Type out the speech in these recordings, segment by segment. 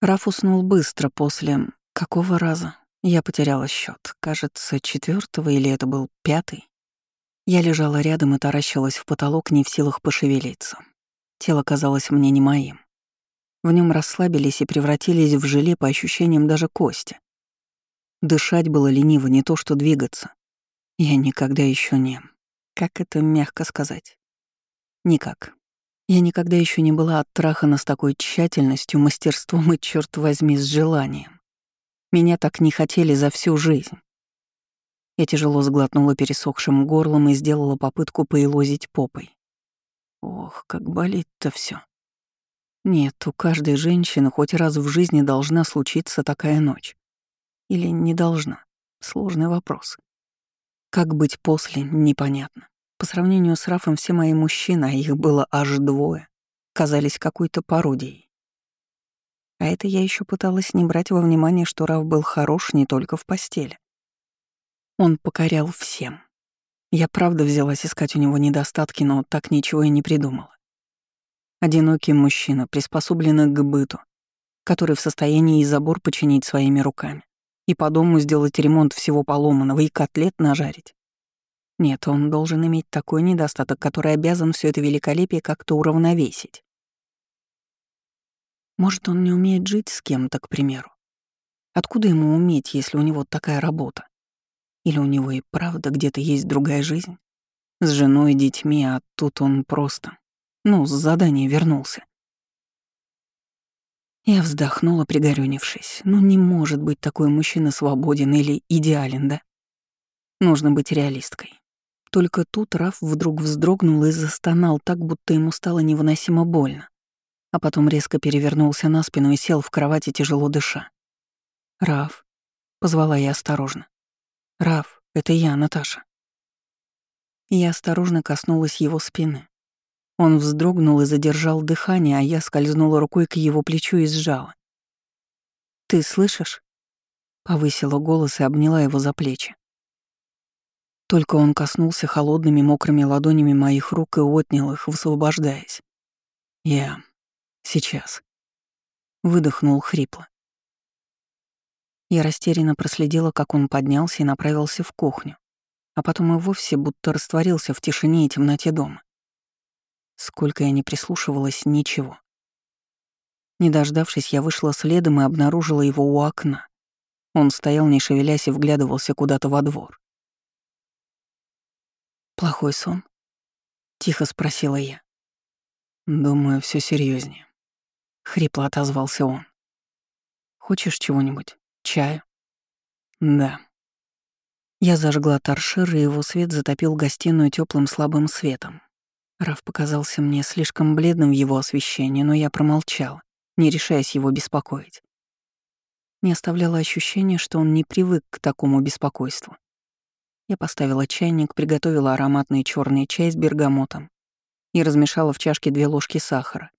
Раф уснул быстро после... Какого раза? Я потеряла счет. Кажется, четвертого или это был пятый. Я лежала рядом и таращилась в потолок, не в силах пошевелиться. Тело казалось мне не моим. В нем расслабились и превратились в желе по ощущениям даже кости. Дышать было лениво, не то что двигаться. Я никогда еще не... Как это мягко сказать? Никак. Я никогда еще не была оттрахана с такой тщательностью, мастерством и, черт возьми, с желанием. Меня так не хотели за всю жизнь. Я тяжело сглотнула пересохшим горлом и сделала попытку поилозить попой. Ох, как болит-то все. Нет, у каждой женщины хоть раз в жизни должна случиться такая ночь. Или не должна? Сложный вопрос. Как быть после, непонятно. По сравнению с Рафом все мои мужчины, а их было аж двое, казались какой-то пародией. А это я еще пыталась не брать во внимание, что Раф был хорош не только в постели. Он покорял всем. Я правда взялась искать у него недостатки, но так ничего и не придумала. Одинокий мужчина, приспособленный к быту, который в состоянии и забор починить своими руками, и по дому сделать ремонт всего поломанного, и котлет нажарить. Нет, он должен иметь такой недостаток, который обязан все это великолепие как-то уравновесить. Может, он не умеет жить с кем-то, к примеру. Откуда ему уметь, если у него такая работа? Или у него и правда где-то есть другая жизнь? С женой и детьми, а тут он просто... Ну, с задания вернулся. Я вздохнула, пригорюнившись. Ну, не может быть такой мужчина свободен или идеален, да? Нужно быть реалисткой. Только тут Раф вдруг вздрогнул и застонал так, будто ему стало невыносимо больно. А потом резко перевернулся на спину и сел в кровати, тяжело дыша. «Раф», — позвала я осторожно. «Раф, это я, Наташа». Я осторожно коснулась его спины. Он вздрогнул и задержал дыхание, а я скользнула рукой к его плечу и сжала. «Ты слышишь?» Повысила голос и обняла его за плечи. Только он коснулся холодными мокрыми ладонями моих рук и отнял их, высвобождаясь. Я... сейчас. Выдохнул хрипло. Я растерянно проследила, как он поднялся и направился в кухню, а потом и вовсе будто растворился в тишине и темноте дома. Сколько я не прислушивалась, ничего. Не дождавшись, я вышла следом и обнаружила его у окна. Он стоял, не шевелясь, и вглядывался куда-то во двор. «Плохой сон?» — тихо спросила я. «Думаю, все серьезнее. хрипло отозвался он. «Хочешь чего-нибудь? Чаю?» «Да». Я зажгла торшер, и его свет затопил гостиную теплым слабым светом. Раф показался мне слишком бледным в его освещении, но я промолчала, не решаясь его беспокоить. Не оставляло ощущение, что он не привык к такому беспокойству. Я поставила чайник, приготовила ароматный черный чай с бергамотом и размешала в чашке две ложки сахара.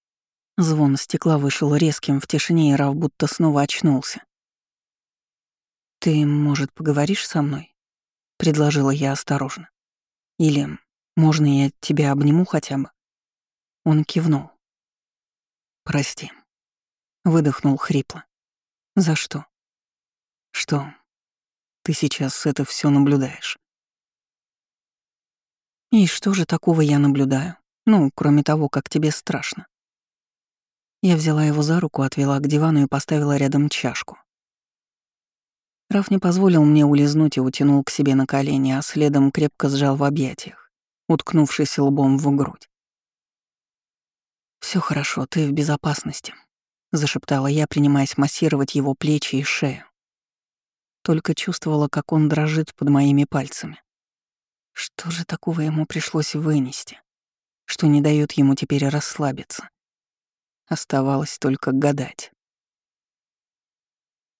Звон стекла вышел резким в тишине, и Раф будто снова очнулся. «Ты, может, поговоришь со мной?» — предложила я осторожно. «Или можно я тебя обниму хотя бы?» Он кивнул. «Прости», — выдохнул хрипло. «За что?» «Что? Ты сейчас это все наблюдаешь?» И что же такого я наблюдаю? Ну, кроме того, как тебе страшно. Я взяла его за руку, отвела к дивану и поставила рядом чашку. Раф не позволил мне улизнуть и утянул к себе на колени, а следом крепко сжал в объятиях, уткнувшись лбом в грудь. Все хорошо, ты в безопасности», — зашептала я, принимаясь массировать его плечи и шею. Только чувствовала, как он дрожит под моими пальцами. Что же такого ему пришлось вынести, что не дает ему теперь расслабиться? Оставалось только гадать.